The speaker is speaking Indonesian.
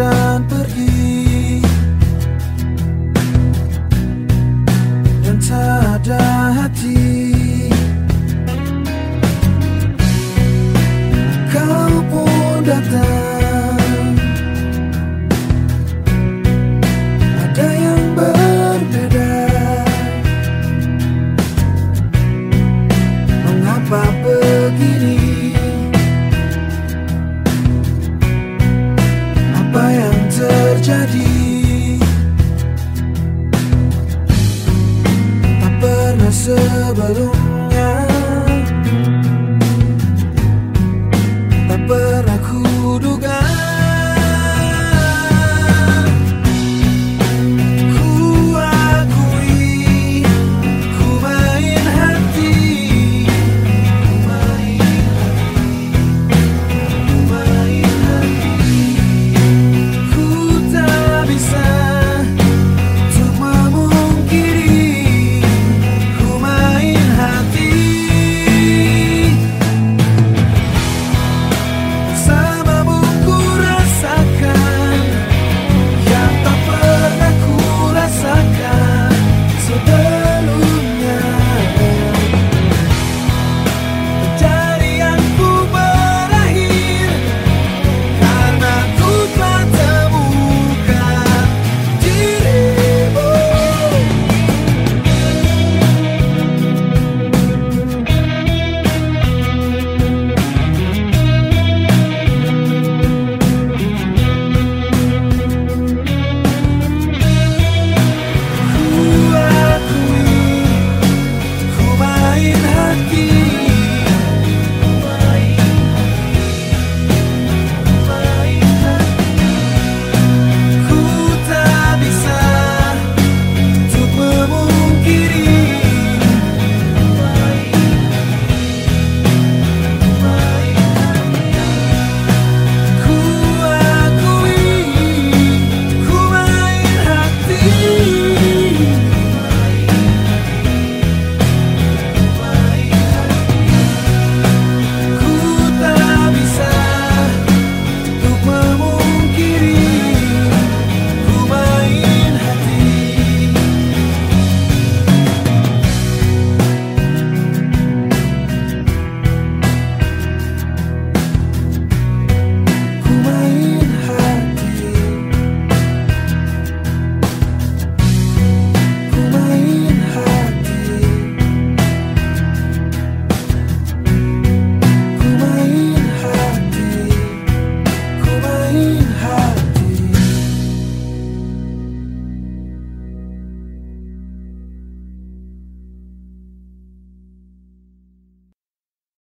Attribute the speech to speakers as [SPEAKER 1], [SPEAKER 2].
[SPEAKER 1] dan pergi. Dan tak ada hati sebelumnya. Tak pernah kuduga